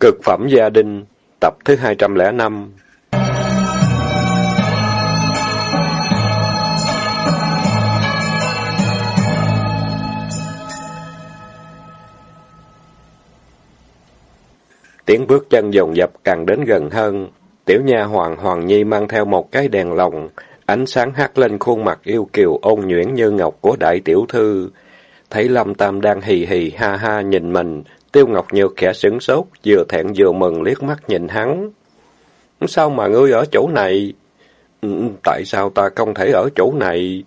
Cực phẩm gia đình, tập thứ 205 Tiếng bước chân dồn dập càng đến gần hơn. Tiểu nha hoàng Hoàng Nhi mang theo một cái đèn lồng, ánh sáng hắt lên khuôn mặt yêu kiều ôn nhuyễn như ngọc của đại tiểu thư. Thấy Lâm Tam đang hì hì ha ha nhìn mình, Tiêu Ngọc Nhược khẽ sửng sốt, vừa thẹn vừa mừng liếc mắt nhìn hắn. Sao mà ngươi ở chỗ này? Ừ, ừ, tại sao ta không thể ở chỗ này?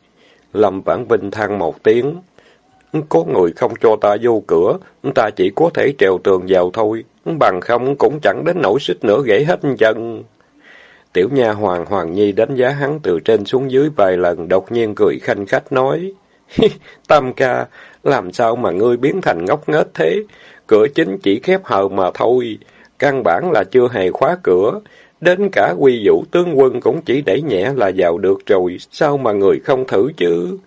Lâm Vãn Vinh than một tiếng. Có người không cho ta vô cửa, ta chỉ có thể trèo tường vào thôi, bằng không cũng chẳng đến nỗi xích nữa gãy hết chân. Tiểu nha hoàng Hoàng Nhi đánh giá hắn từ trên xuống dưới vài lần, đột nhiên cười khanh khách nói. Tam ca, làm sao mà ngươi biến thành ngốc nghếch thế? Cửa chính chỉ khép hờ mà thôi, căn bản là chưa hề khóa cửa. Đến cả quy vũ tướng quân cũng chỉ đẩy nhẹ là vào được rồi, sao mà người không thử chứ?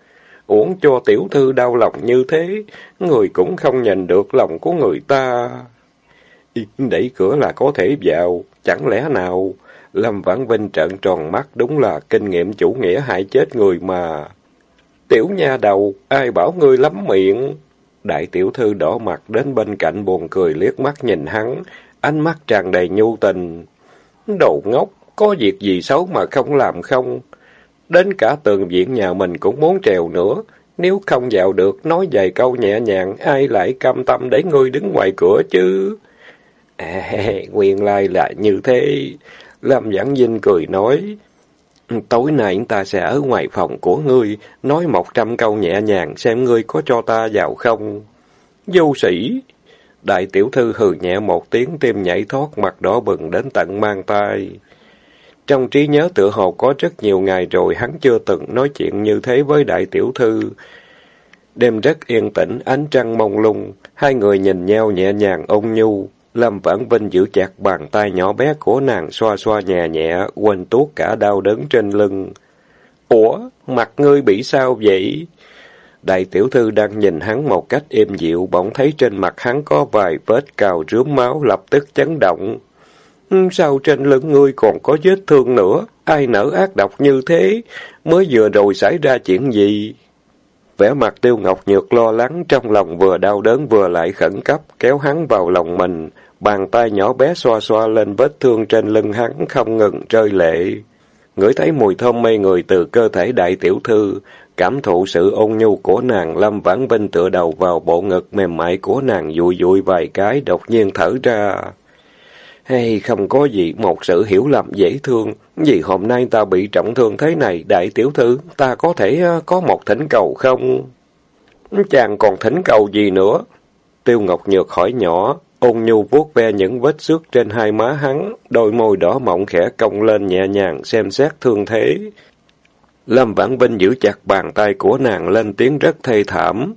Uổng cho tiểu thư đau lòng như thế, người cũng không nhìn được lòng của người ta. Đẩy cửa là có thể vào, chẳng lẽ nào? Lâm Vãn Vinh trợn tròn mắt đúng là kinh nghiệm chủ nghĩa hại chết người mà. Tiểu nha đầu, ai bảo ngươi lắm miệng? Đại tiểu thư đỏ mặt đến bên cạnh buồn cười liếc mắt nhìn hắn, ánh mắt tràn đầy nhu tình. Đồ ngốc, có việc gì xấu mà không làm không? Đến cả tường viện nhà mình cũng muốn trèo nữa. Nếu không vào được, nói vài câu nhẹ nhàng, ai lại cam tâm để ngươi đứng ngoài cửa chứ? À, nguyên lai là như thế. Lâm Giảng Vinh cười nói, tối nay ta sẽ ở ngoài phòng của ngươi, nói một trăm câu nhẹ nhàng xem ngươi có cho ta vào không. Vô sĩ! Đại tiểu thư hừ nhẹ một tiếng tim nhảy thoát mặt đỏ bừng đến tận mang tay. Trong trí nhớ tựa hồ có rất nhiều ngày rồi hắn chưa từng nói chuyện như thế với đại tiểu thư. Đêm rất yên tĩnh, ánh trăng mông lung, hai người nhìn nhau nhẹ nhàng ôn nhu. Lâm Vãn Vinh giữ chặt bàn tay nhỏ bé của nàng xoa xoa nhẹ nhẹ, quên tuốt cả đau đớn trên lưng. Ủa, mặt ngươi bị sao vậy? Đại tiểu thư đang nhìn hắn một cách êm dịu, bỗng thấy trên mặt hắn có vài vết cào rướm máu, lập tức chấn động. Ừ, sao trên lưng ngươi còn có vết thương nữa? Ai nở ác độc như thế? Mới vừa rồi xảy ra chuyện gì? Vẻ mặt tiêu ngọc nhược lo lắng, trong lòng vừa đau đớn vừa lại khẩn cấp, kéo hắn vào lòng mình. Bàn tay nhỏ bé xoa xoa lên vết thương trên lưng hắn, không ngừng rơi lệ. Ngửi thấy mùi thơm mê người từ cơ thể đại tiểu thư, cảm thụ sự ôn nhu của nàng, Lâm Vãn Vinh tựa đầu vào bộ ngực mềm mại của nàng dụi dụi vài cái, đột nhiên thở ra. Hay không có gì, một sự hiểu lầm dễ thương. Vì hôm nay ta bị trọng thương thế này, đại tiểu thư, ta có thể ờ, có một thỉnh cầu không? Chàng còn thỉnh cầu gì nữa? Tiêu Ngọc Nhược hỏi nhỏ, ôn nhu vuốt ve những vết xước trên hai má hắn, đôi môi đỏ mọng khẽ cong lên nhẹ nhàng xem xét thương thế. Lâm Vãn Vinh giữ chặt bàn tay của nàng lên tiếng rất thê thảm.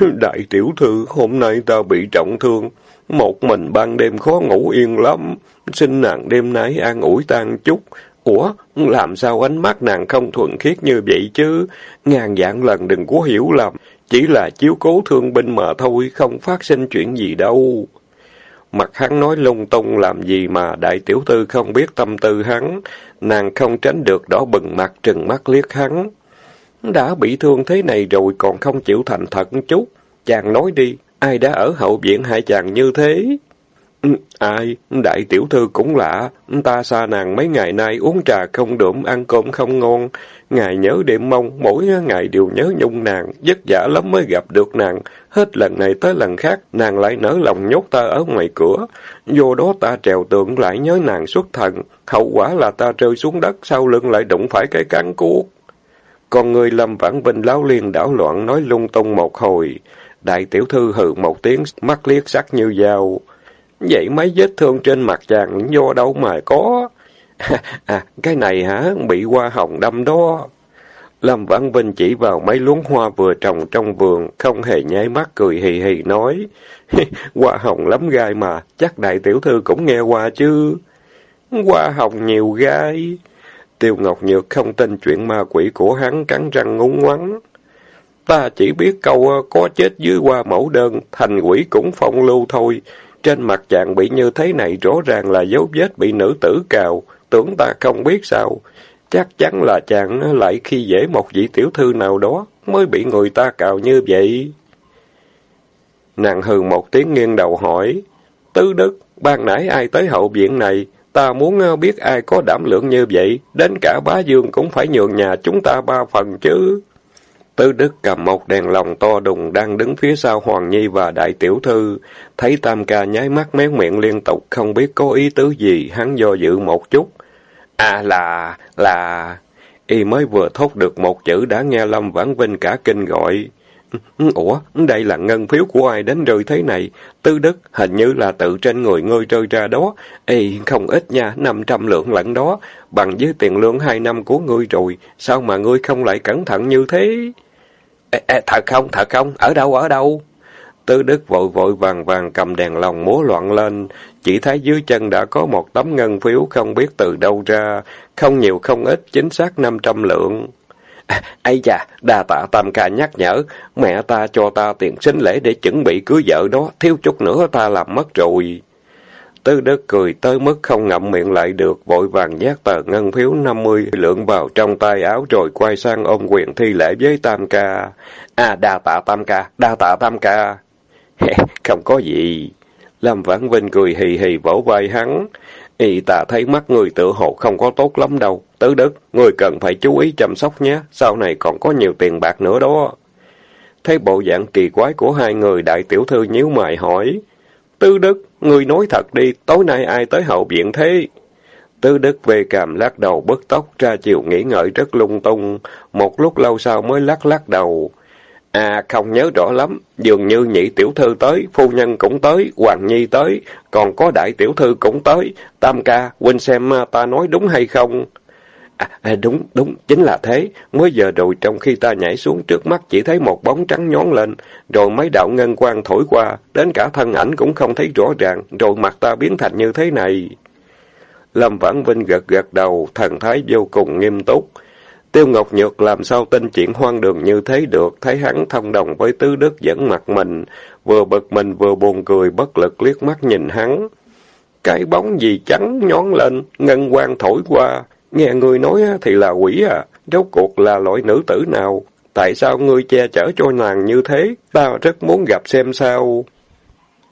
Đại tiểu thư, hôm nay ta bị trọng thương, một mình ban đêm khó ngủ yên lắm, xin nàng đêm nay an ủi tan chút. Ủa, làm sao ánh mắt nàng không thuần khiết như vậy chứ? Ngàn dạng lần đừng có hiểu lầm, chỉ là chiếu cố thương binh mà thôi, không phát sinh chuyện gì đâu. Mặt hắn nói lung tung làm gì mà đại tiểu thư không biết tâm tư hắn, nàng không tránh được đỏ bừng mặt trừng mắt liếc hắn. Đã bị thương thế này rồi còn không chịu thành thật chút, chàng nói đi, ai đã ở hậu viện hại chàng như thế? Ai? Đại tiểu thư cũng lạ. Ta xa nàng mấy ngày nay uống trà không đượm, ăn cơm không ngon. Ngày nhớ đêm mong, mỗi ngày đều nhớ nhung nàng. Vất vả lắm mới gặp được nàng. Hết lần này tới lần khác, nàng lại nở lòng nhốt ta ở ngoài cửa. Vô đó ta trèo tượng lại nhớ nàng xuất thần. Hậu quả là ta rơi xuống đất, sau lưng lại đụng phải cái cán cuốc. Còn người Lâm Vãn Vinh láo liên đảo loạn nói lung tung một hồi. Đại tiểu thư hừ một tiếng, mắt liếc sắc như dao. Vậy mấy vết thương trên mặt chàng do đâu mà có? À, cái này hả? Bị hoa hồng đâm đó. Lâm Vãn Vinh chỉ vào mấy luống hoa vừa trồng trong vườn, không hề nháy mắt cười hì hì nói. hoa hồng lắm gai mà, chắc đại tiểu thư cũng nghe qua chứ. Hoa hồng nhiều gai. Tiêu Ngọc Nhược không tin chuyện ma quỷ của hắn cắn răng ngúng ngoắn. Ta chỉ biết câu ờ, có chết dưới hoa mẫu đơn, thành quỷ cũng phong lưu thôi. Trên mặt chàng bị như thế này rõ ràng là dấu vết bị nữ tử cào, tưởng ta không biết sao. Chắc chắn là chàng lại khi dễ một vị tiểu thư nào đó mới bị người ta cào như vậy. Nàng hừ một tiếng nghiêng đầu hỏi, Tứ Đức, ban nãy ai tới hậu viện này? Ta muốn biết ai có đảm lượng như vậy, đến cả bá dương cũng phải nhường nhà chúng ta ba phần chứ. Tứ Đức cầm một đèn lồng to đùng đang đứng phía sau Hoàng Nhi và Đại Tiểu Thư. Thấy Tam Ca nháy mắt méo miệng liên tục, không biết có ý tứ gì, hắn do dự một chút. À là, là... Y mới vừa thốt được một chữ đã nghe Lâm Vãn Vinh cả kinh gọi. Ủa, đây là ngân phiếu của ai đến rơi thế này? Tư đức, hình như là tự trên người ngươi rơi ra đó. Ê, không ít nha, 500 lượng lẫn đó, bằng với tiền lương hai năm của ngươi rồi. Sao mà ngươi không lại cẩn thận như thế? Ê, ê, thật không, thật không? Ở đâu, ở đâu? Tư Đức vội vội vàng vàng cầm đèn lồng múa loạn lên, chỉ thấy dưới chân đã có một tấm ngân phiếu không biết từ đâu ra, không nhiều không ít, chính xác 500 lượng. À, ây da, đa tạ tam ca nhắc nhở, mẹ ta cho ta tiền sinh lễ để chuẩn bị cưới vợ đó, thiếu chút nữa ta làm mất rồi. Tư Đức cười tới mức không ngậm miệng lại được, vội vàng nhét tờ ngân phiếu 50 lượng vào trong tay áo rồi quay sang ôm quyền thi lễ với Tam ca. À, đa tạ Tam ca, đa tạ Tam ca. không có gì. Lâm Vãn Vinh cười hì hì vỗ vai hắn. Y ta thấy mắt người tự hộ không có tốt lắm đâu. Tứ Đức, người cần phải chú ý chăm sóc nhé, sau này còn có nhiều tiền bạc nữa đó. Thấy bộ dạng kỳ quái của hai người, đại tiểu thư nhíu mày hỏi. Tư Đức, người nói thật đi, tối nay ai tới hậu viện thế? Tư Đức về càm lắc đầu bứt tóc ra chiều nghĩ ngợi rất lung tung, một lúc lâu sau mới lắc lắc đầu. À không nhớ rõ lắm, dường như nhị tiểu thư tới, phu nhân cũng tới, hoàng nhi tới, còn có đại tiểu thư cũng tới. Tam ca, huynh xem à, ta nói đúng hay không? À, à, đúng, đúng, chính là thế. Mới giờ rồi trong khi ta nhảy xuống trước mắt chỉ thấy một bóng trắng nhón lên, rồi mấy đạo ngân quang thổi qua, đến cả thân ảnh cũng không thấy rõ ràng, rồi mặt ta biến thành như thế này. Lâm Vãn Vinh gật gật đầu, thần thái vô cùng nghiêm túc. Tiêu Ngọc Nhược làm sao tin chuyện hoang đường như thế được, thấy hắn thông đồng với tứ đức dẫn mặt mình, vừa bực mình vừa buồn cười bất lực liếc mắt nhìn hắn. Cái bóng gì trắng nhón lên, ngân quang thổi qua, nghe người nói thì là quỷ à, rốt cuộc là loại nữ tử nào? Tại sao ngươi che chở cho nàng như thế? Ta rất muốn gặp xem sao.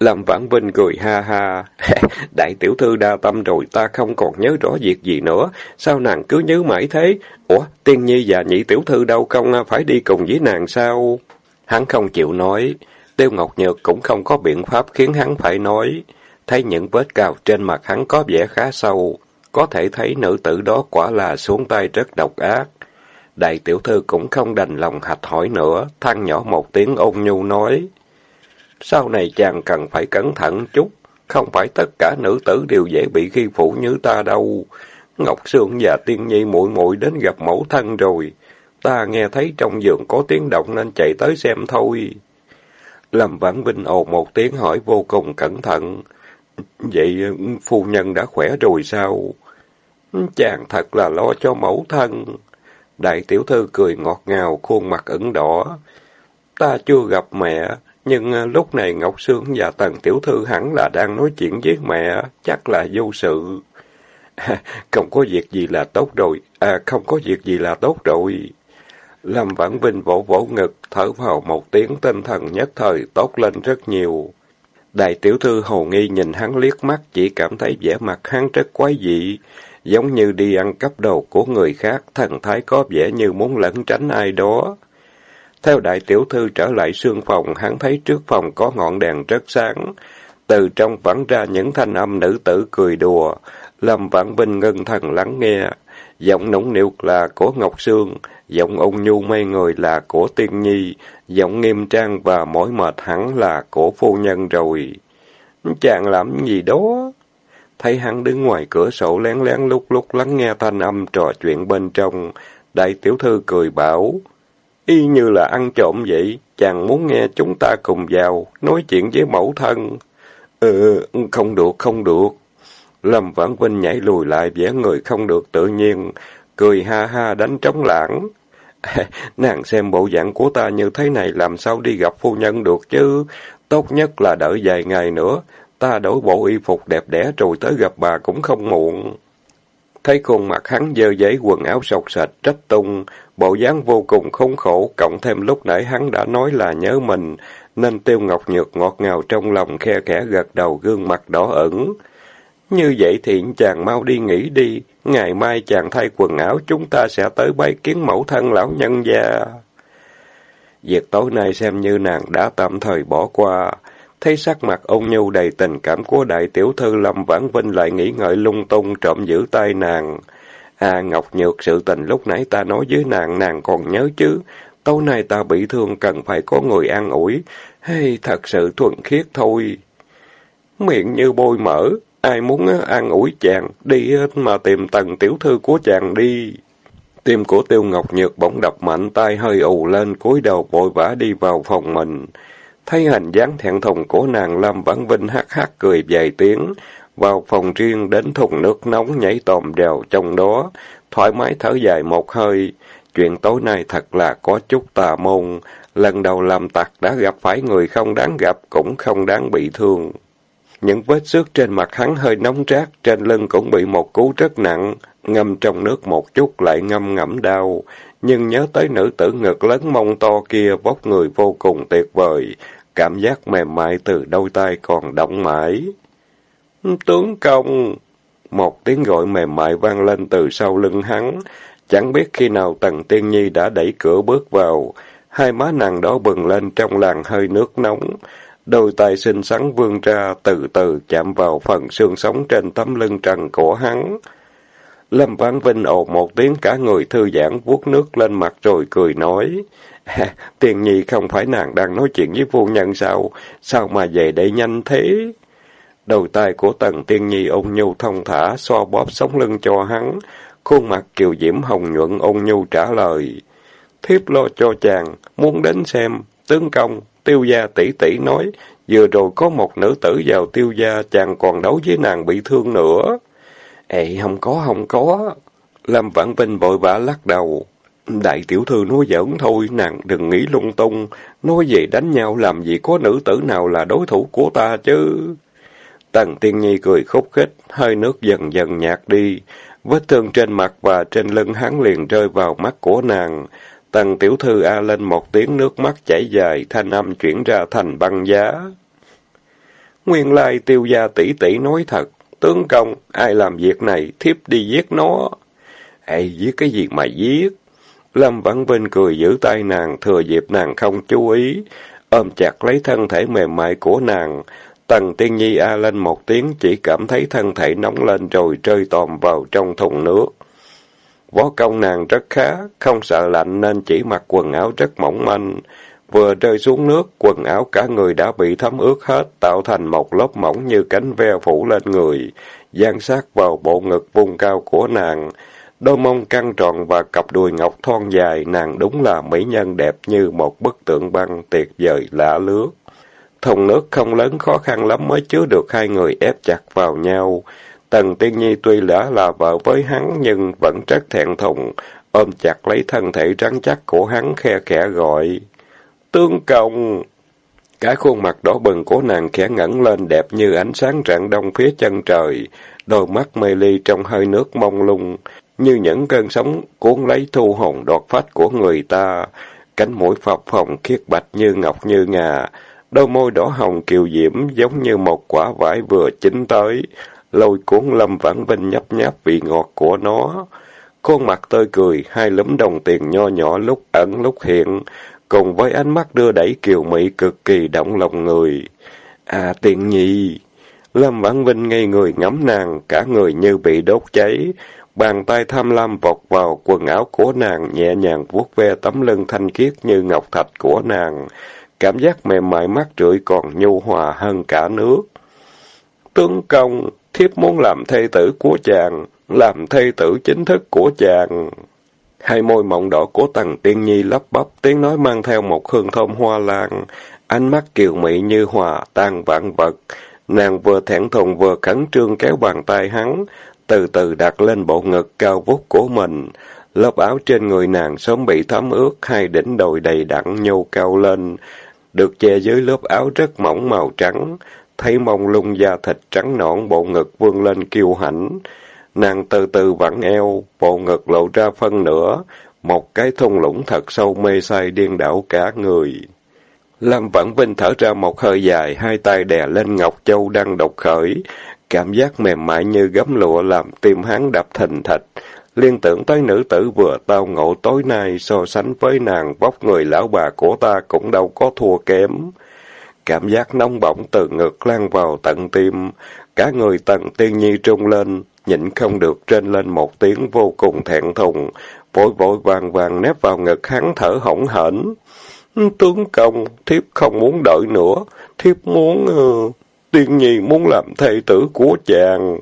Lâm Vãn Vinh cười ha ha. Đại tiểu thư đa tâm rồi, ta không còn nhớ rõ việc gì nữa. Sao nàng cứ nhớ mãi thế? Ủa, tiên nhi và nhị tiểu thư đâu không à, phải đi cùng với nàng sao? Hắn không chịu nói. Tiêu Ngọc Nhược cũng không có biện pháp khiến hắn phải nói. Thấy những vết cào trên mặt hắn có vẻ khá sâu. Có thể thấy nữ tử đó quả là xuống tay rất độc ác. Đại tiểu thư cũng không đành lòng hạch hỏi nữa, than nhỏ một tiếng ôn nhu nói. Sau này chàng cần phải cẩn thận chút, không phải tất cả nữ tử đều dễ bị khi phụ như ta đâu. Ngọc Sương và Tiên Nhi muội muội đến gặp mẫu thân rồi. Ta nghe thấy trong giường có tiếng động nên chạy tới xem thôi. Lâm Vãn Vinh ồ một tiếng hỏi vô cùng cẩn thận. Vậy phu nhân đã khỏe rồi sao? Chàng thật là lo cho mẫu thân. Đại tiểu thư cười ngọt ngào, khuôn mặt ửng đỏ. Ta chưa gặp mẹ, nhưng à, lúc này Ngọc Sương và Tần Tiểu Thư hẳn là đang nói chuyện với mẹ, chắc là vô sự. À, không có việc gì là tốt rồi, à không có việc gì là tốt rồi. Lâm Vãn Vinh vỗ vỗ ngực, thở vào một tiếng tinh thần nhất thời tốt lên rất nhiều. Đại tiểu thư hồ nghi nhìn hắn liếc mắt chỉ cảm thấy vẻ mặt hắn rất quái dị, giống như đi ăn cắp đồ của người khác, thần thái có vẻ như muốn lẩn tránh ai đó. Theo đại tiểu thư trở lại sương phòng, hắn thấy trước phòng có ngọn đèn rất sáng. Từ trong vẳng ra những thanh âm nữ tử cười đùa. Lâm Vãn Vinh ngân thần lắng nghe. Giọng nũng nịu là của Ngọc Sương, giọng ôn nhu mây người là của Tiên Nhi, giọng nghiêm trang và mỏi mệt hẳn là của phu nhân rồi. Chàng làm gì đó? Thấy hắn đứng ngoài cửa sổ lén lén lúc lúc lắng nghe thanh âm trò chuyện bên trong. Đại tiểu thư cười bảo, y như là ăn trộm vậy, chàng muốn nghe chúng ta cùng vào, nói chuyện với mẫu thân. Ừ, không được, không được. Lâm Vãn Vinh nhảy lùi lại vẻ người không được tự nhiên, cười ha ha đánh trống lãng. Nàng xem bộ dạng của ta như thế này làm sao đi gặp phu nhân được chứ, tốt nhất là đợi vài ngày nữa. ta đổi bộ y phục đẹp đẽ rồi tới gặp bà cũng không muộn. Thấy khuôn mặt hắn dơ giấy quần áo sọc sạch, trách tung, bộ dáng vô cùng khốn khổ, cộng thêm lúc nãy hắn đã nói là nhớ mình, nên tiêu ngọc nhược ngọt ngào trong lòng khe khẽ gật đầu gương mặt đỏ ẩn. Như vậy thì chàng mau đi nghỉ đi, ngày mai chàng thay quần áo chúng ta sẽ tới bái kiến mẫu thân lão nhân gia. Việc tối nay xem như nàng đã tạm thời bỏ qua. Thấy sắc mặt ông nhu đầy tình cảm của đại tiểu thư Lâm Vãn Vinh lại nghĩ ngợi lung tung trộm giữ tay nàng. À Ngọc Nhược sự tình lúc nãy ta nói với nàng, nàng còn nhớ chứ. Tối nay ta bị thương cần phải có người an ủi. Hay thật sự thuần khiết thôi. Miệng như bôi mỡ, ai muốn an ủi chàng, đi mà tìm tầng tiểu thư của chàng đi. Tim của Tiêu Ngọc Nhược bỗng đập mạnh tay hơi ù lên, cúi đầu vội vã đi vào phòng mình. Thấy hình dáng thẹn thùng của nàng Lâm Vãn Vinh hắc hắc cười vài tiếng, vào phòng riêng đến thùng nước nóng nhảy tòm đèo trong đó, thoải mái thở dài một hơi. Chuyện tối nay thật là có chút tà môn, lần đầu làm tặc đã gặp phải người không đáng gặp cũng không đáng bị thương. Những vết xước trên mặt hắn hơi nóng rát, trên lưng cũng bị một cú rất nặng, ngâm trong nước một chút lại ngâm ngẫm đau. Nhưng nhớ tới nữ tử ngực lớn mông to kia vóc người vô cùng tuyệt vời, cảm giác mềm mại từ đôi tay còn động mãi. Tướng công! Một tiếng gọi mềm mại vang lên từ sau lưng hắn. Chẳng biết khi nào Tần Tiên Nhi đã đẩy cửa bước vào. Hai má nàng đó bừng lên trong làn hơi nước nóng. Đôi tay xinh xắn vươn ra, từ từ chạm vào phần xương sống trên tấm lưng trần của hắn. Lâm Vãn Vinh ồ một tiếng cả người thư giãn vuốt nước lên mặt rồi cười nói. À, nhi không phải nàng đang nói chuyện với phu nhân sao? Sao mà về đây nhanh thế? Đầu tay của tần tiên nhi ôn nhu thông thả, xoa bóp sống lưng cho hắn. Khuôn mặt kiều diễm hồng nhuận ôn nhu trả lời. Thiếp lo cho chàng, muốn đến xem. Tướng công, tiêu gia tỷ tỷ nói, vừa rồi có một nữ tử vào tiêu gia, chàng còn đấu với nàng bị thương nữa. Ê, không có, không có. Lâm Vãn Vinh vội vã lắc đầu. Đại tiểu thư nói giỡn thôi, nàng đừng nghĩ lung tung. Nói về đánh nhau làm gì có nữ tử nào là đối thủ của ta chứ. Tần Tiên Nhi cười khúc khích, hơi nước dần dần nhạt đi. Vết thương trên mặt và trên lưng hắn liền rơi vào mắt của nàng. Tần tiểu thư a lên một tiếng nước mắt chảy dài, thanh âm chuyển ra thành băng giá. Nguyên lai tiêu gia tỷ tỷ nói thật, tướng công, ai làm việc này, thiếp đi giết nó. Ê, giết cái gì mà giết? Lâm Vãn Vinh cười giữ tay nàng, thừa dịp nàng không chú ý, ôm chặt lấy thân thể mềm mại của nàng. Tần Tiên Nhi a lên một tiếng, chỉ cảm thấy thân thể nóng lên rồi rơi tòm vào trong thùng nước. Võ công nàng rất khá, không sợ lạnh nên chỉ mặc quần áo rất mỏng manh. Vừa rơi xuống nước, quần áo cả người đã bị thấm ướt hết, tạo thành một lớp mỏng như cánh ve phủ lên người, gian sát vào bộ ngực vùng cao của nàng. Đôi mông căng tròn và cặp đùi ngọc thon dài, nàng đúng là mỹ nhân đẹp như một bức tượng băng tuyệt vời lạ lướt. Thùng nước không lớn khó khăn lắm mới chứa được hai người ép chặt vào nhau. Tần Tiên Nhi tuy đã là vợ với hắn nhưng vẫn rất thẹn thùng, ôm chặt lấy thân thể rắn chắc của hắn khe khẽ gọi. tương công! Cả khuôn mặt đỏ bừng của nàng khẽ ngẩng lên đẹp như ánh sáng rạng đông phía chân trời, đôi mắt mê ly trong hơi nước mông lung, như những cơn sóng cuốn lấy thu hồn đọt phách của người ta, cánh mũi phập phồng khiết bạch như ngọc như ngà, đôi môi đỏ hồng kiều diễm giống như một quả vải vừa chín tới, lôi cuốn lâm vãn vinh nhấp nháp vị ngọt của nó. Khuôn mặt tươi cười, hai lúm đồng tiền nho nhỏ lúc ẩn lúc hiện, cùng với ánh mắt đưa đẩy kiều mỹ cực kỳ động lòng người. À tiện nhị! Lâm Vãn Vinh ngây người ngắm nàng, cả người như bị đốt cháy, Bàn tay tham lam vọt vào quần áo của nàng, nhẹ nhàng vuốt ve tấm lưng thanh khiết như ngọc thạch của nàng. Cảm giác mềm mại mát rượi còn nhu hòa hơn cả nước. Tướng công, thiếp muốn làm thê tử của chàng, làm thê tử chính thức của chàng. Hai môi mộng đỏ của tầng tiên nhi lấp bắp, tiếng nói mang theo một hương thơm hoa lan, ánh mắt kiều mị như hòa tan vạn vật. Nàng vừa thẹn thùng vừa khẩn trương kéo bàn tay hắn, từ từ đặt lên bộ ngực cao vút của mình. Lớp áo trên người nàng sớm bị thấm ướt, hai đỉnh đồi đầy đặn nhô cao lên, được che dưới lớp áo rất mỏng màu trắng. thấy mông lung da thịt trắng nõn, bộ ngực vươn lên kiêu hãnh. Nàng từ từ vặn eo, bộ ngực lộ ra phân nửa, một cái thung lũng thật sâu mê say điên đảo cả người. Lâm Vãn Vinh thở ra một hơi dài, hai tay đè lên Ngọc Châu đang độc khởi. Cảm giác mềm mại như gấm lụa làm tim hắn đập thình thịch. Liên tưởng tới nữ tử vừa tao ngộ tối nay so sánh với nàng vóc người lão bà của ta cũng đâu có thua kém. Cảm giác nóng bỏng từ ngực lan vào tận tim, cả người tần tiên nhi trung lên, nhịn không được trên lên một tiếng vô cùng thẹn thùng, vội vội vàng vàng nép vào ngực hắn thở hổn hển. Tướng công, thiếp không muốn đợi nữa, thiếp muốn... Uh, tiên nhi muốn làm thầy tử của chàng.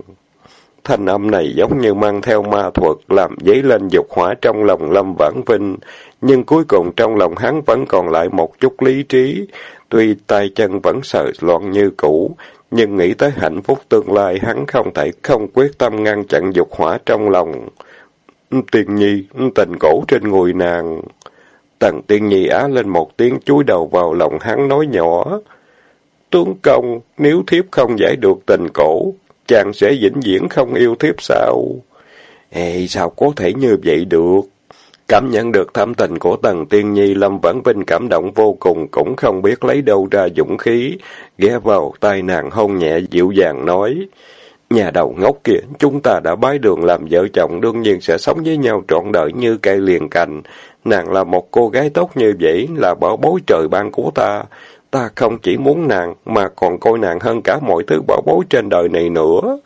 Thanh âm này giống như mang theo ma thuật, làm dấy lên dục hỏa trong lòng Lâm Vãn Vinh, nhưng cuối cùng trong lòng hắn vẫn còn lại một chút lý trí. Tuy tay chân vẫn sợ loạn như cũ, nhưng nghĩ tới hạnh phúc tương lai hắn không thể không quyết tâm ngăn chặn dục hỏa trong lòng. Tiên nhi, tình cổ trên người nàng. Tần tiên nhi á lên một tiếng chúi đầu vào lòng hắn nói nhỏ. Tướng công, nếu thiếp không giải được tình cổ, chàng sẽ vĩnh viễn không yêu thiếp sao? Ê, sao có thể như vậy được? Cảm nhận được thâm tình của Tần Tiên Nhi, Lâm Vãn Vinh cảm động vô cùng, cũng không biết lấy đâu ra dũng khí, ghé vào tai nàng hôn nhẹ dịu dàng nói. Nhà đầu ngốc kia, chúng ta đã bái đường làm vợ chồng, đương nhiên sẽ sống với nhau trọn đời như cây liền cành. Nàng là một cô gái tốt như vậy, là bảo bối trời ban của ta. Ta không chỉ muốn nàng, mà còn coi nàng hơn cả mọi thứ bảo bối trên đời này nữa.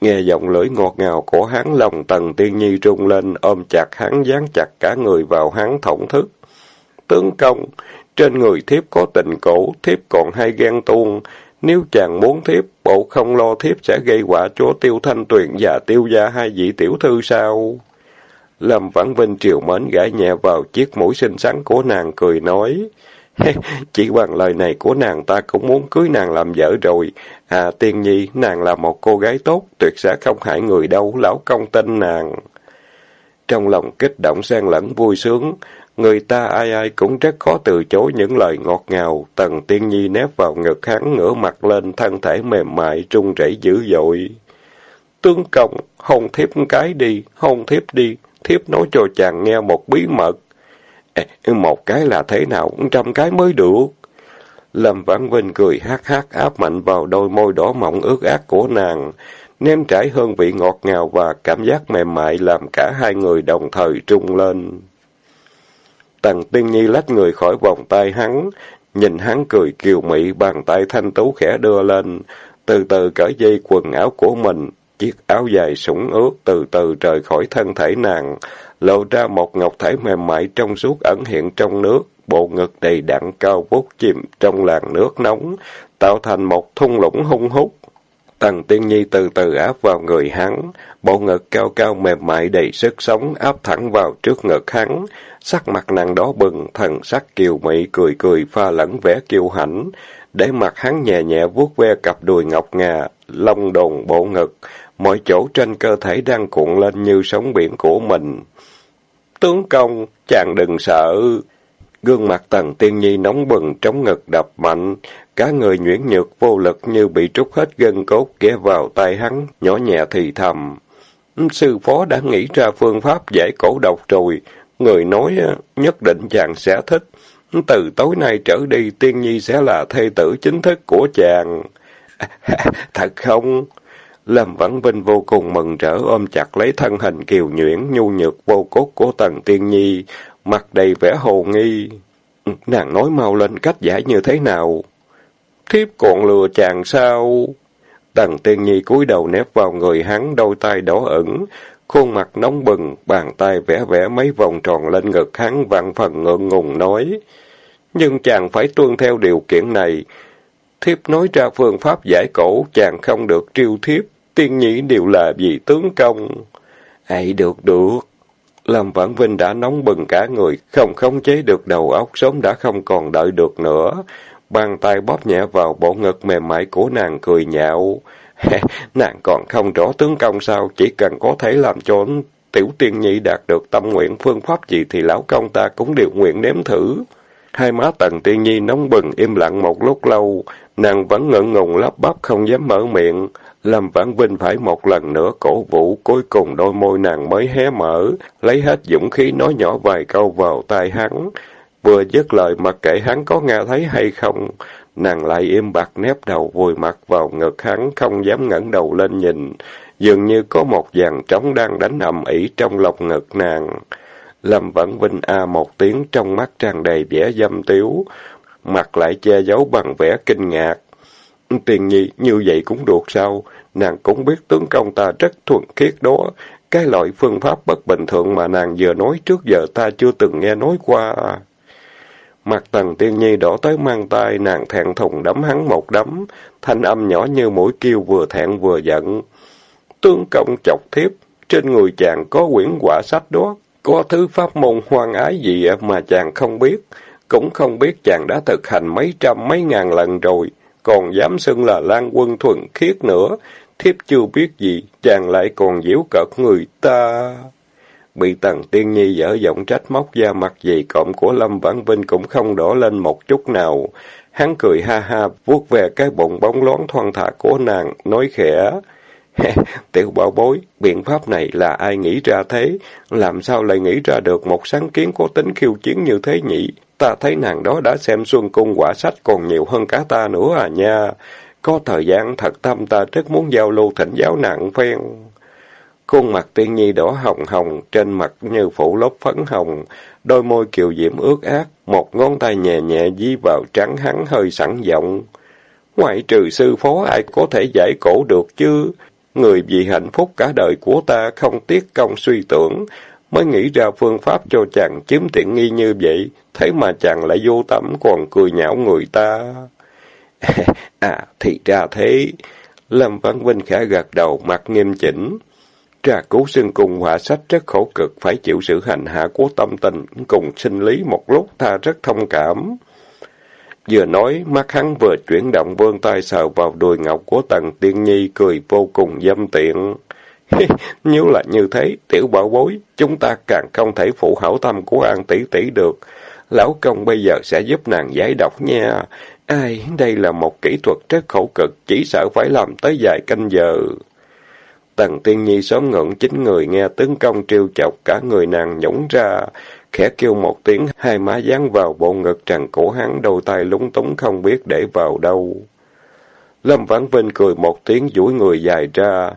Nghe giọng lưỡi ngọt ngào của hắn lòng tần tiên nhi rung lên, ôm chặt hắn dán chặt cả người vào hắn thổng thức. Tướng công, trên người thiếp có tình cổ, thiếp còn hay ghen tuông. Nếu chàng muốn thiếp, bộ không lo thiếp sẽ gây quả cho tiêu thanh tuyền và tiêu gia hai vị tiểu thư sao? Lâm Vãn Vinh triều mến gãi nhẹ vào chiếc mũi xinh xắn của nàng cười nói. Chỉ bằng lời này của nàng ta cũng muốn cưới nàng làm vợ rồi. À tiên nhi, nàng là một cô gái tốt, tuyệt sẽ không hại người đâu, lão công tin nàng. Trong lòng kích động xen lẫn vui sướng, người ta ai ai cũng rất khó từ chối những lời ngọt ngào. Tần tiên nhi nép vào ngực hắn, ngửa mặt lên, thân thể mềm mại, trung rẩy dữ dội. Tướng công, hôn thiếp cái đi, hôn thiếp đi, thiếp nói cho chàng nghe một bí mật. Một cái là thế nào, trăm cái mới được. Lâm Vãn Vinh cười hát hát áp mạnh vào đôi môi đỏ mọng ướt át của nàng, ném trải hương vị ngọt ngào và cảm giác mềm mại làm cả hai người đồng thời trung lên. Tần Tiên Nhi lách người khỏi vòng tay hắn, nhìn hắn cười kiều mị, bàn tay thanh tú khẽ đưa lên, từ từ cởi dây quần áo của mình, chiếc áo dài sũng ướt từ từ rời khỏi thân thể nàng, lộ ra một ngọc thể mềm mại trong suốt ẩn hiện trong nước, bộ ngực đầy đặn cao vút chìm trong làn nước nóng, tạo thành một thung lũng hung hút. Tần Tiên Nhi từ từ áp vào người hắn, bộ ngực cao cao mềm mại đầy sức sống áp thẳng vào trước ngực hắn, sắc mặt nàng đó bừng, thần sắc kiều mị cười cười pha lẫn vẻ kiêu hãnh, để mặt hắn nhẹ nhẹ vuốt ve cặp đùi ngọc ngà, lông đồn bộ ngực, mọi chỗ trên cơ thể đang cuộn lên như sóng biển của mình. Tướng công, chàng đừng sợ. Gương mặt tần tiên nhi nóng bừng trống ngực đập mạnh, cả người nhuyễn nhược vô lực như bị trút hết gân cốt ghé vào tay hắn, nhỏ nhẹ thì thầm. Sư phó đã nghĩ ra phương pháp giải cổ độc rồi, người nói nhất định chàng sẽ thích. Từ tối nay trở đi tiên nhi sẽ là thê tử chính thức của chàng. thật không? Lâm Vãn Vinh vô cùng mừng rỡ ôm chặt lấy thân hình kiều nhuyễn nhu nhược vô cốt của Tần Tiên Nhi, mặt đầy vẻ hồ nghi. Nàng nói mau lên cách giải như thế nào? Thiếp còn lừa chàng sao? Tần Tiên Nhi cúi đầu nép vào người hắn, đôi tay đỏ ửng, khuôn mặt nóng bừng, bàn tay vẽ vẽ mấy vòng tròn lên ngực hắn, vạn phần ngượng ngùng nói. Nhưng chàng phải tuân theo điều kiện này. Thiếp nói ra phương pháp giải cổ, chàng không được triêu thiếp tiên nhĩ đều là vì tướng công. Ấy được được. Lâm Vãn Vinh đã nóng bừng cả người, không khống chế được đầu óc, sớm đã không còn đợi được nữa. Bàn tay bóp nhẹ vào bộ ngực mềm mại của nàng cười nhạo. nàng còn không rõ tướng công sao, chỉ cần có thể làm cho tiểu tiên nhị đạt được tâm nguyện phương pháp gì thì lão công ta cũng đều nguyện nếm thử. Hai má Tần Tiên Nhi nóng bừng im lặng một lúc lâu, nàng vẫn ngượng ngùng lắp bắp không dám mở miệng. Lâm Vãn Vinh phải một lần nữa cổ vũ, cuối cùng đôi môi nàng mới hé mở, lấy hết dũng khí nói nhỏ vài câu vào tai hắn. Vừa dứt lời mặc kệ hắn có nghe thấy hay không, nàng lại im bặt nép đầu vùi mặt vào ngực hắn, không dám ngẩng đầu lên nhìn, dường như có một dàn trống đang đánh ầm ĩ trong lòng ngực nàng. Lâm Vãn Vinh a một tiếng trong mắt tràn đầy vẻ dâm tiếu, mặt lại che giấu bằng vẻ kinh ngạc. Tiền nhi, như vậy cũng được sao? Nàng cũng biết tướng công ta rất thuần khiết đó. Cái loại phương pháp bất bình thường mà nàng vừa nói trước giờ ta chưa từng nghe nói qua. Mặt tần tiên nhi đổ tới mang tay, nàng thẹn thùng đấm hắn một đấm, thanh âm nhỏ như mũi kêu vừa thẹn vừa giận. Tướng công chọc thiếp, trên người chàng có quyển quả sách đó, có thứ pháp môn hoang ái gì mà chàng không biết, cũng không biết chàng đã thực hành mấy trăm mấy ngàn lần rồi, còn dám xưng là lan quân thuần khiết nữa, thiếp chưa biết gì, chàng lại còn giễu cợt người ta. Bị Tần Tiên Nhi dở giọng trách móc da mặt dày cộm của Lâm Vãn Vinh cũng không đỏ lên một chút nào. Hắn cười ha ha, vuốt về cái bụng bóng loáng thoăn thả của nàng, nói khẽ. Tiểu bảo bối, biện pháp này là ai nghĩ ra thế? Làm sao lại nghĩ ra được một sáng kiến có tính khiêu chiến như thế nhỉ? Ta thấy nàng đó đã xem xuân cung quả sách còn nhiều hơn cả ta nữa à nha. Có thời gian thật tâm ta rất muốn giao lưu thỉnh giáo nặng phen. Khuôn mặt tiên nhi đỏ hồng hồng, trên mặt như phủ lớp phấn hồng, đôi môi kiều diễm ướt át, một ngón tay nhẹ nhẹ dí vào trắng hắn hơi sẵn giọng. Ngoại trừ sư phó ai có thể giải cổ được chứ? Người vì hạnh phúc cả đời của ta không tiếc công suy tưởng, mới nghĩ ra phương pháp cho chàng chiếm tiện nghi như vậy, thế mà chàng lại vô tâm còn cười nhạo người ta. à, thì ra thế. Lâm Văn Vinh khẽ gật đầu, mặt nghiêm chỉnh. Trà cứu xương cùng họa sách rất khổ cực, phải chịu sự hành hạ của tâm tình, cùng sinh lý một lúc ta rất thông cảm. Vừa nói, mắt hắn vừa chuyển động vươn tay sờ vào đùi ngọc của Tần Tiên Nhi, cười vô cùng dâm tiện. Nếu là như thế, tiểu bảo bối, chúng ta càng không thể phụ hảo tâm của An tỷ tỷ được. Lão công bây giờ sẽ giúp nàng giải độc nha. Ai, đây là một kỹ thuật rất khổ cực, chỉ sợ phải làm tới vài canh giờ. Tần Tiên Nhi sớm ngượng chính người nghe tấn công trêu chọc cả người nàng nhũng ra, khẽ kêu một tiếng, hai má dán vào bộ ngực trần cổ hắn, đầu tay lúng túng không biết để vào đâu. Lâm Vãn Vinh cười một tiếng duỗi người dài ra,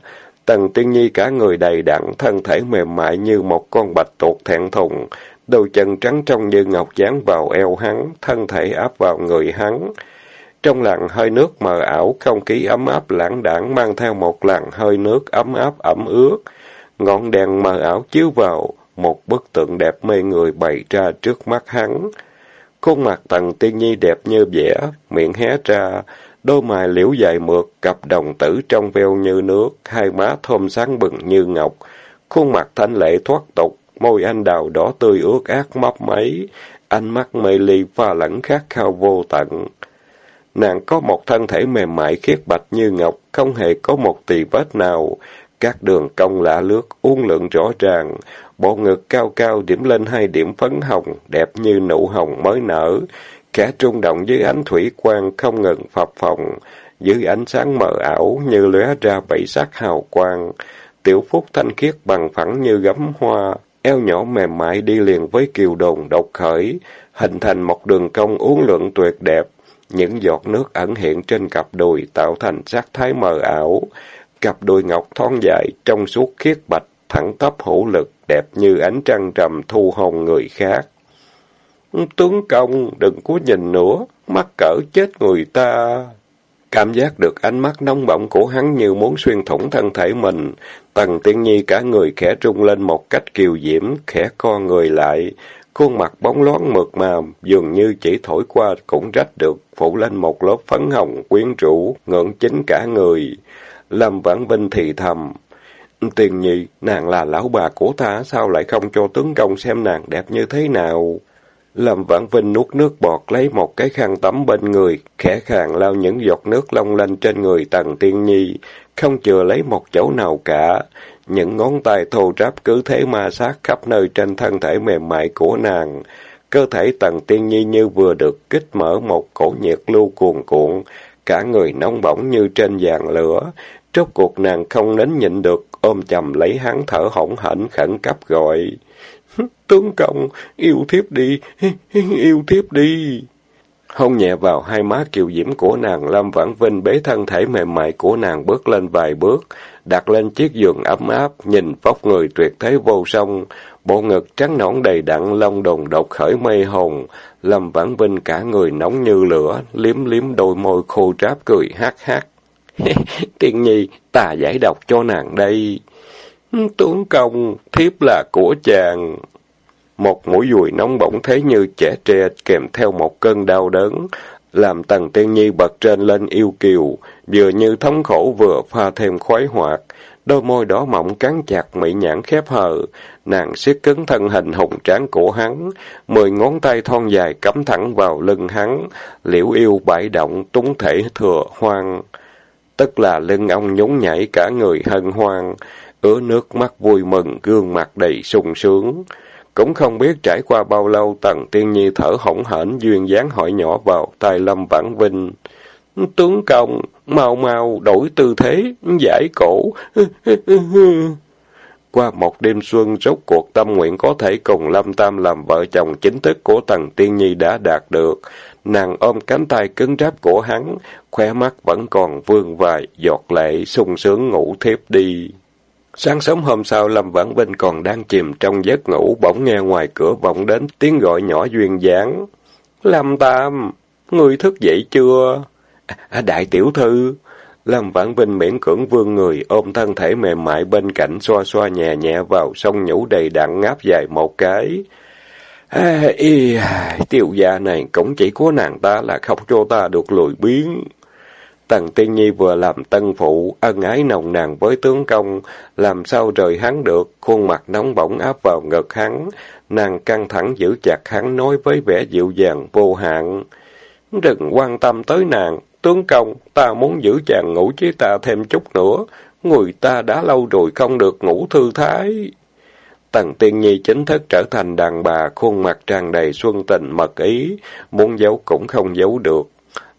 Tần Tiên Nhi cả người đầy đặn, thân thể mềm mại như một con bạch tuộc thẹn thùng, đôi chân trắng trong như ngọc dán vào eo hắn, thân thể áp vào người hắn. Trong làn hơi nước mờ ảo, không khí ấm áp lãng đãng mang theo một làn hơi nước ấm áp ẩm ướt. Ngọn đèn mờ ảo chiếu vào, một bức tượng đẹp mê người bày ra trước mắt hắn. Khuôn mặt tần tiên nhi đẹp như vẽ, miệng hé ra, đôi mày liễu dài mượt, cặp đồng tử trong veo như nước, hai má thơm sáng bừng như ngọc, khuôn mặt thanh lệ thoát tục, môi anh đào đỏ tươi ướt át mấp máy, ánh mắt mê ly pha lẫn khát khao vô tận. Nàng có một thân thể mềm mại khiết bạch như ngọc, không hề có một tỳ vết nào. Các đường cong lạ lướt, uốn lượn rõ ràng, bộ ngực cao cao điểm lên hai điểm phấn hồng, đẹp như nụ hồng mới nở. Kẻ trung động dưới ánh thủy quang không ngừng phập phồng, dưới ánh sáng mờ ảo như lóe ra bảy sắc hào quang. Tiểu phúc thanh khiết bằng phẳng như gấm hoa, eo nhỏ mềm mại đi liền với kiều đồn độc khởi, hình thành một đường cong uốn lượn tuyệt đẹp. Những giọt nước ẩn hiện trên cặp đùi tạo thành sắc thái mờ ảo. Cặp đùi ngọc thon dài, trong suốt khiết bạch, thẳng tắp hữu lực, đẹp như ánh trăng trầm thu hồn người khác. Tướng công, đừng có nhìn nữa, mắc cỡ chết người ta. Cảm giác được ánh mắt nóng bỏng của hắn như muốn xuyên thủng thân thể mình. Tần Tiên Nhi cả người khẽ trung lên một cách kiều diễm, khẽ co người lại. Khuôn mặt bóng loáng mượt mà, dường như chỉ thổi qua cũng rách được, phủ lên một lớp phấn hồng, quyến rũ, ngưỡng chính cả người. Lâm Vãn Vinh thì thầm. Tiền nhị, nàng là lão bà của ta, sao lại không cho tướng công xem nàng đẹp như thế nào? Lâm Vãn Vinh nuốt nước bọt lấy một cái khăn tắm bên người, khẽ khàng lao những giọt nước long lanh trên người Tần Tiên Nhi, không chừa lấy một chỗ nào cả. Những ngón tay thô ráp cứ thế ma sát khắp nơi trên thân thể mềm mại của nàng. cơ thể Tần Tiên Nhi như vừa được kích mở một cổ nhiệt lưu cuồn cuộn, cả người nóng bỏng như trên giàn lửa. Rốt cuộc nàng không nín nhịn được, ôm chầm lấy hắn thở hổn hển khẩn cấp gọi. Tướng công, yêu thiếp đi, yêu thiếp đi. Hôn nhẹ vào hai má kiều diễm của nàng, Lâm Vãn Vinh bế thân thể mềm mại của nàng bước lên vài bước, đặt lên chiếc giường ấm áp, nhìn vóc người tuyệt thế vô song, bộ ngực trắng nõn đầy đặn lông đồn độc khởi mây hồn, Lâm Vãn Vinh cả người nóng như lửa, liếm liếm đôi môi khô tráp cười hát hát. Tiên nhi, ta giải độc cho nàng đây. Tướng công, thiếp là của chàng. Một mũi dùi nóng bỏng thế như trẻ tre kèm theo một cơn đau đớn, làm Tần Tiên Nhi bật trên lên yêu kiều, vừa như thống khổ vừa pha thêm khoái hoạt. Đôi môi đỏ mọng cắn chặt mỹ nhãn khép hờ, nàng siết cứng thân hình hùng tráng của hắn, mười ngón tay thon dài cắm thẳng vào lưng hắn, liễu yêu bãi động túng thể thừa hoang. Tức là lưng ông nhún nhảy cả người hân hoan, ứa nước mắt vui mừng, gương mặt đầy sung sướng. Cũng không biết trải qua bao lâu Tần Tiên Nhi thở hổn hển duyên dáng hỏi nhỏ vào tai Lâm Vãn Vinh. Tướng công, mau mau đổi tư thế, giải cổ. Qua một đêm xuân, rốt cuộc tâm nguyện có thể cùng Lâm Tam làm vợ chồng chính thức của Tần Tiên Nhi đã đạt được. Nàng ôm cánh tay cứng ráp của hắn, khóe mắt vẫn còn vương vài giọt lệ sung sướng ngủ thiếp đi. Sáng sớm hôm sau, Lâm Vãn Vinh còn đang chìm trong giấc ngủ, bỗng nghe ngoài cửa vọng đến tiếng gọi nhỏ duyên dáng. Lâm Tam, ngươi thức dậy chưa? À, à, đại tiểu thư. Lâm Vãn Vinh miễn cưỡng vương người, ôm thân thể mềm mại bên cạnh, xoa xoa nhẹ nhẹ vào, sông nhũ đầy đặn ngáp dài một cái. À, y, tiểu gia này cũng chỉ có nàng ta là không cho ta được lùi biến. Tần Tiên Nhi vừa làm tân phụ, ân ái nồng nàn với tướng công, làm sao rời hắn được, khuôn mặt nóng bỏng áp vào ngực hắn, nàng căng thẳng giữ chặt hắn nói với vẻ dịu dàng vô hạn. Đừng quan tâm tới nàng, tướng công, ta muốn giữ chàng ngủ với ta thêm chút nữa, người ta đã lâu rồi không được ngủ thư thái. Tần Tiên Nhi chính thức trở thành đàn bà, khuôn mặt tràn đầy xuân tình mật ý, muốn giấu cũng không giấu được.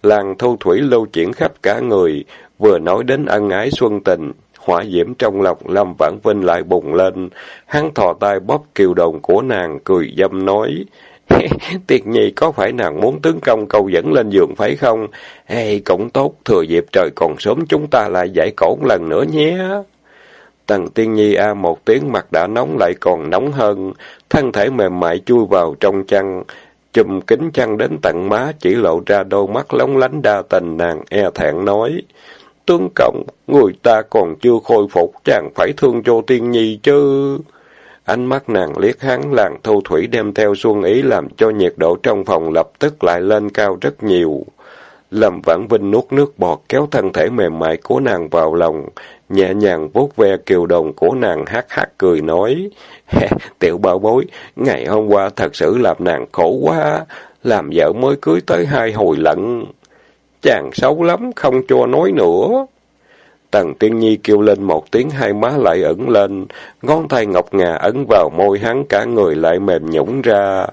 Làng thu thủy lưu chuyển khắp cả người, vừa nói đến ân ái xuân tình, hỏa diễm trong lòng Lâm Vãn Vinh lại bùng lên. Hắn thò tay bóp kiều đồng của nàng, cười dâm nói. Tiệt nhi có phải nàng muốn tướng công câu dẫn lên giường phải không? hay cũng tốt, thừa dịp trời còn sớm chúng ta lại giải cổn lần nữa nhé. Tần tiên nhi a một tiếng mặt đã nóng lại còn nóng hơn, thân thể mềm mại chui vào trong chăn, chùm kính chăn đến tận má chỉ lộ ra đôi mắt lóng lánh đa tình nàng e thẹn nói. Tướng cộng, người ta còn chưa khôi phục, chàng phải thương cho tiên nhi chứ. Ánh mắt nàng liếc hắn làng thu thủy đem theo xuân ý làm cho nhiệt độ trong phòng lập tức lại lên cao rất nhiều. Lâm Vãn Vinh nuốt nước bọt kéo thân thể mềm mại của nàng vào lòng, nhẹ nhàng vuốt ve kiều đồng của nàng hát hát cười nói, tiểu bảo bối, ngày hôm qua thật sự làm nàng khổ quá, làm vợ mới cưới tới hai hồi lận. Chàng xấu lắm, không cho nói nữa. Tần Tiên Nhi kêu lên một tiếng hai má lại ẩn lên, ngón tay ngọc ngà ấn vào môi hắn cả người lại mềm nhũng ra.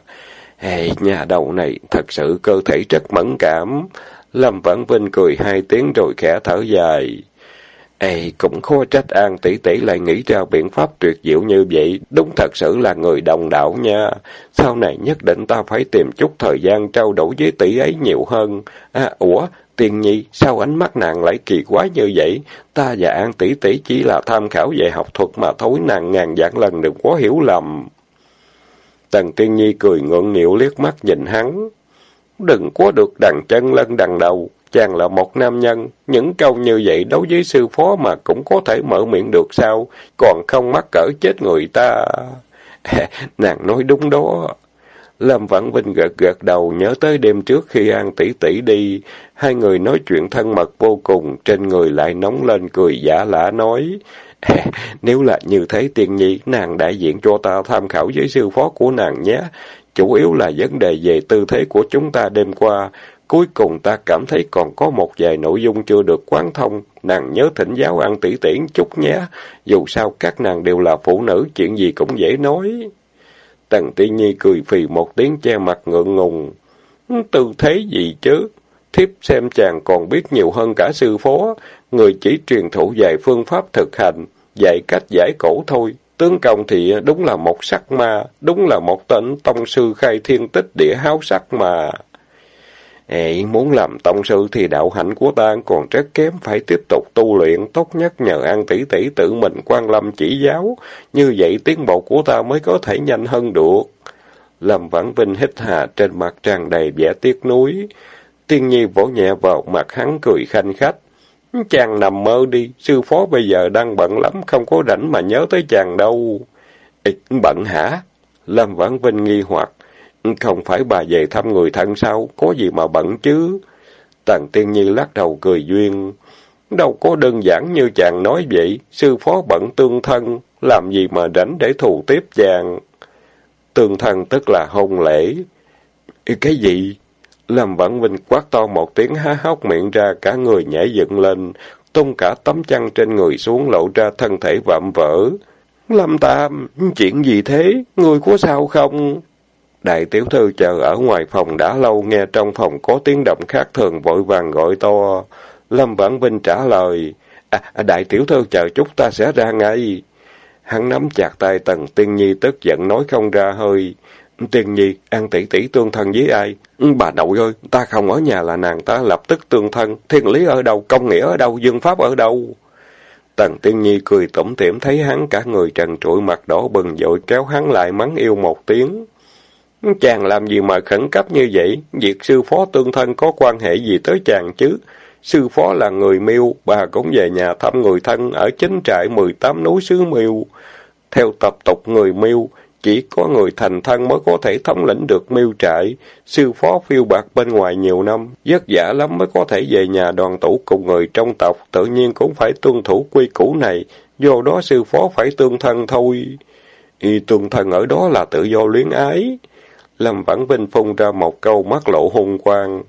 Hey, nhà đầu này thật sự cơ thể rất mẫn cảm. Lâm Vãn Vinh cười hai tiếng rồi khẽ thở dài. Ê, cũng khó trách An tỷ tỷ lại nghĩ ra biện pháp tuyệt diệu như vậy, đúng thật sự là người đồng đạo nha. Sau này nhất định ta phải tìm chút thời gian trao đổi với tỷ ấy nhiều hơn. À, ủa, Tiên nhi, sao ánh mắt nàng lại kỳ quái như vậy? Ta và An tỷ tỷ chỉ là tham khảo về học thuật mà thối nàng ngàn vạn lần đừng có hiểu lầm. Tần Tiên Nhi cười ngượng nghịu liếc mắt nhìn hắn. Đừng có được đằng chân lân đằng đầu, chàng là một nam nhân, những câu như vậy đối với sư phó mà cũng có thể mở miệng được sao, còn không mắc cỡ chết người ta. nàng nói đúng đó. Lâm Vãn Vinh gật gật đầu nhớ tới đêm trước khi An tỷ tỷ đi, hai người nói chuyện thân mật vô cùng, trên người lại nóng lên cười giả lả nói. Nếu là như thế tiên nhi, nàng đại diện cho ta tham khảo với sư phó của nàng nhé. Chủ yếu là vấn đề về tư thế của chúng ta đêm qua. Cuối cùng ta cảm thấy còn có một vài nội dung chưa được quán thông. Nàng nhớ thỉnh giáo ăn tỷ tiễn chút nhé. Dù sao các nàng đều là phụ nữ, chuyện gì cũng dễ nói. Tần Tiên Nhi cười phì một tiếng che mặt ngượng ngùng. Tư thế gì chứ? Thiếp xem chàng còn biết nhiều hơn cả sư phó, người chỉ truyền thụ dạy phương pháp thực hành, dạy cách giải cổ thôi. Tướng công thì đúng là một sắc ma, đúng là một tên tông sư khai thiên tích địa háo sắc mà ấy muốn làm tông sư thì đạo hạnh của ta còn rất kém, phải tiếp tục tu luyện, tốt nhất nhờ An tỷ tỷ tự mình quan lâm chỉ giáo, như vậy tiến bộ của ta mới có thể nhanh hơn được. Lâm Vãn Vinh hít hà trên mặt tràn đầy vẻ tiếc nuối. Tiên nhi vỗ nhẹ vào mặt hắn cười khanh khách. Chàng nằm mơ đi, sư phó bây giờ đang bận lắm, không có rảnh mà nhớ tới chàng đâu. Ê, bận hả? Lâm Vãn Vinh nghi hoặc. Không phải bà về thăm người thân sao, có gì mà bận chứ? Tần Tiên Nhi lắc đầu cười duyên. Đâu có đơn giản như chàng nói vậy, sư phó bận tương thân, làm gì mà rảnh để thù tiếp chàng. Tương thân tức là hôn lễ. Cái gì? làm Vãn Vinh quát to một tiếng há hốc miệng ra, cả người nhảy dựng lên, tung cả tấm chăn trên người xuống lộ ra thân thể vạm vỡ. Lâm Tam, chuyện gì thế? Người có sao không? Đại tiểu thư chờ ở ngoài phòng đã lâu nghe trong phòng có tiếng động khác thường vội vàng gọi to. Lâm Vãn Vinh trả lời, à, à, đại tiểu thư chờ chút ta sẽ ra ngay. Hắn nắm chặt tay Tần Tiên Nhi tức giận nói không ra hơi. Tiên Nhi, An tỷ tỷ tương thân với ai? Ừ, bà nội ơi, ta không ở nhà là nàng ta lập tức tương thân. Thiên lý ở đâu, công nghĩa ở đâu, dương pháp ở đâu? Tần Tiên Nhi cười tủm tỉm thấy hắn cả người trần trụi mặt đỏ bừng dội kéo hắn lại mắng yêu một tiếng. Chàng làm gì mà khẩn cấp như vậy? Việc sư phó tương thân có quan hệ gì tới chàng chứ? Sư phó là người miêu, bà cũng về nhà thăm người thân ở chính trại 18 núi xứ miêu. Theo tập tục người miêu, chỉ có người thành thân mới có thể thống lĩnh được miêu trại. Sư phó phiêu bạc bên ngoài nhiều năm, vất vả lắm mới có thể về nhà đoàn tụ cùng người trong tộc, tự nhiên cũng phải tuân thủ quy củ này, do đó sư phó phải tương thân thôi. Y tương thân ở đó là tự do luyến ái. Lâm Vãn Vinh phun ra một câu mắt lộ hung quang.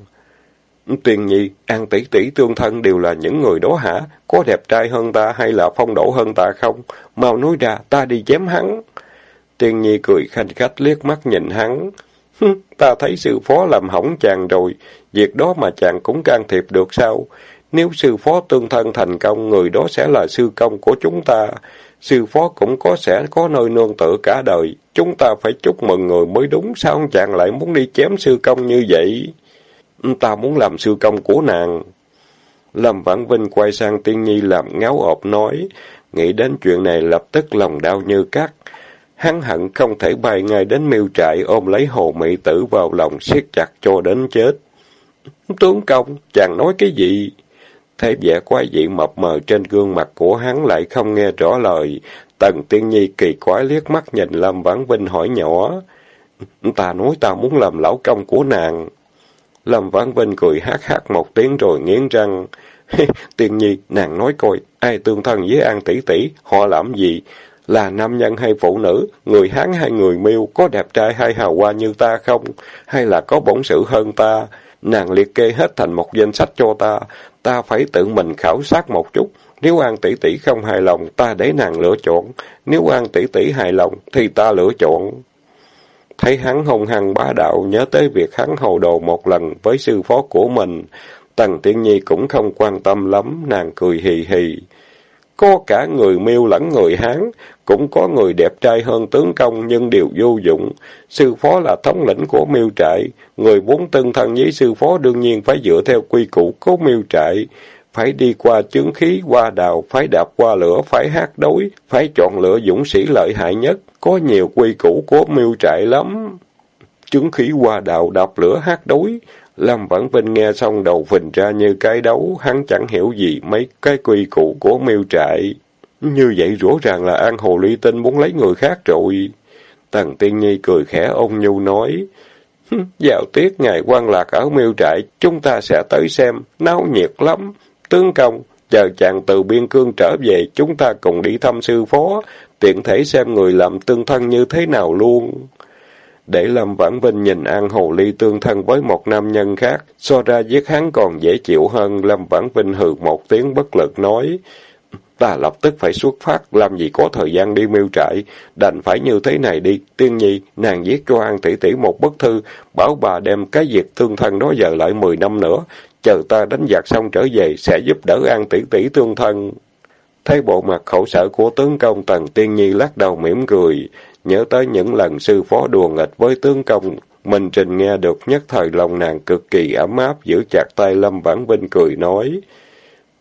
Tuyền nhi, An tỷ tỷ tương thân đều là những người đó hả? Có đẹp trai hơn ta hay là phong độ hơn ta không? Mau nói ra, ta đi chém hắn. Tiên nhi cười khanh khách liếc mắt nhìn hắn. ta thấy sư phó làm hỏng chàng rồi, việc đó mà chàng cũng can thiệp được sao? Nếu sư phó tương thân thành công, người đó sẽ là sư công của chúng ta. Sư phó cũng có sẽ có nơi nương tựa cả đời. Chúng ta phải chúc mừng người mới đúng, sao chàng lại muốn đi chém sư công như vậy? Ta muốn làm sư công của nàng. Lâm Vãn Vinh quay sang Tiên Nhi làm ngáo ộp nói, nghĩ đến chuyện này lập tức lòng đau như cắt. Hắn hận không thể bay ngay đến miêu trại ôm lấy hồ mỹ tử vào lòng siết chặt cho đến chết. Tướng công, chàng nói cái gì? Thấy vẻ quái dị mập mờ trên gương mặt của hắn lại không nghe rõ lời. Tần Tiên Nhi kỳ quái liếc mắt nhìn Lâm Vãn Vinh hỏi nhỏ. Ta nói ta muốn làm lão công của nàng. Lâm Vãn Vinh cười hát hát một tiếng rồi nghiến răng. Tiên Nhi, nàng nói coi, ai tương thân với An tỷ tỷ, họ làm gì? Là nam nhân hay phụ nữ, người Hán hay người miêu, có đẹp trai hay hào hoa như ta không? Hay là có bổn sự hơn ta? Nàng liệt kê hết thành một danh sách cho ta, ta phải tự mình khảo sát một chút. Nếu An tỷ tỷ không hài lòng, ta để nàng lựa chọn. Nếu An tỷ tỷ hài lòng, thì ta lựa chọn. Thấy hắn hung hăng bá đạo, nhớ tới việc hắn hầu đồ một lần với sư phó của mình. Tần Tiên Nhi cũng không quan tâm lắm, nàng cười hì hì. Có cả người miêu lẫn người Hán, cũng có người đẹp trai hơn tướng công nhưng đều vô dụng. Sư phó là thống lĩnh của miêu trại, người muốn tân thân với sư phó đương nhiên phải dựa theo quy củ của miêu trại. Phải đi qua chướng khí, qua đào, phải đạp qua lửa, phải hát đối, phải chọn lựa dũng sĩ lợi hại nhất. Có nhiều quy củ của miêu trại lắm. Chứng khí qua đào, đạp lửa, hát đối, Lâm Vãn Vinh nghe xong đầu phình ra như cái đấu, hắn chẳng hiểu gì mấy cái quy củ của miêu trại. Như vậy rõ ràng là An Hồ Ly Tinh muốn lấy người khác rồi. Tần Tiên Nhi cười khẽ ôn nhu nói, Vào tiết ngày quan lạc ở miêu trại, chúng ta sẽ tới xem, náo nhiệt lắm. Tướng công, chờ chàng từ biên cương trở về, chúng ta cùng đi thăm sư phó, tiện thể xem người làm tương thân như thế nào luôn. Để Lâm Vãn Vinh nhìn An Hồ Ly tương thân với một nam nhân khác, so ra giết hắn còn dễ chịu hơn, Lâm Vãn Vinh hừ một tiếng bất lực nói, Ta lập tức phải xuất phát, làm gì có thời gian đi miêu trại. Đành phải như thế này đi. Tiên nhi, nàng viết cho An tỷ tỷ một bức thư, bảo bà đem cái việc tương thân đó giờ lại 10 năm nữa. Chờ ta đánh giặc xong trở về, sẽ giúp đỡ An tỷ tỷ tương thân. Thấy bộ mặt khổ sở của tướng công Tần Tiên Nhi lắc đầu mỉm cười, nhớ tới những lần sư phó đùa nghịch với tướng công. Mình trình nghe được nhất thời lòng nàng cực kỳ ấm áp, giữ chặt tay Lâm Vãn Vinh cười nói.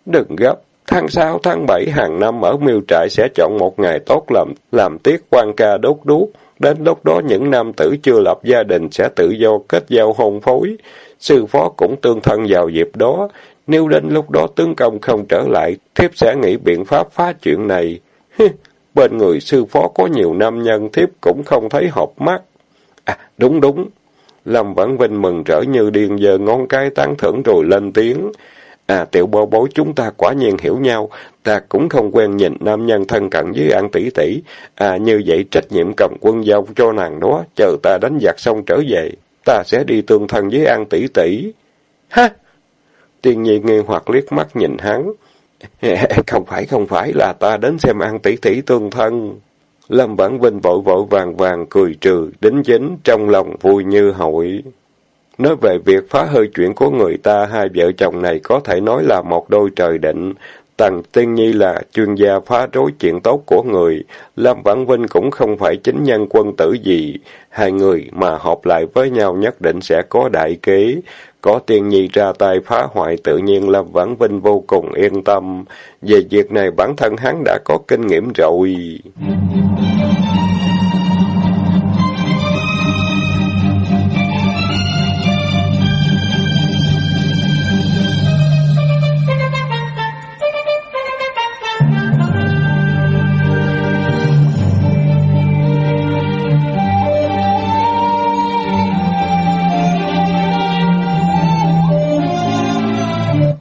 Đừng gấp, tháng 6, tháng 7 hàng năm ở miêu trại sẽ chọn một ngày tốt làm, làm tiết quan ca đốt đuốc. Đến lúc đó những nam tử chưa lập gia đình sẽ tự do kết giao hôn phối. Sư phó cũng tương thân vào dịp đó. Nếu đến lúc đó tướng công không trở lại, thiếp sẽ nghĩ biện pháp phá chuyện này. Bên người sư phó có nhiều nam nhân, thiếp cũng không thấy hợp mắt. À, đúng đúng. Lâm Vãn Vinh mừng rỡ như điên giờ ngón cái tán thưởng rồi lên tiếng. À, tiểu bố bố chúng ta quả nhiên hiểu nhau, ta cũng không quen nhìn nam nhân thân cận với An tỷ tỷ. À, như vậy trách nhiệm cầm quân giao cho nàng đó, chờ ta đánh giặc xong trở về, ta sẽ đi tương thân với An tỷ tỷ. Ha! Tiên nhi nghi hoặc liếc mắt nhìn hắn. không phải, không phải là ta đến xem ăn tỷ tỷ tương thân. Lâm Vãn Vinh vội vội vàng vàng cười trừ, đính dính, trong lòng vui như hội. Nói về việc phá hơi chuyện của người ta, hai vợ chồng này có thể nói là một đôi trời định. Tần Tiên Nhi là chuyên gia phá rối chuyện tốt của người, Lâm Vãn Vinh cũng không phải chính nhân quân tử gì. Hai người mà hợp lại với nhau nhất định sẽ có đại kế. Có Tiên Nhi ra tay phá hoại tự nhiên Lâm Vãn Vinh vô cùng yên tâm. Về việc này bản thân hắn đã có kinh nghiệm rồi.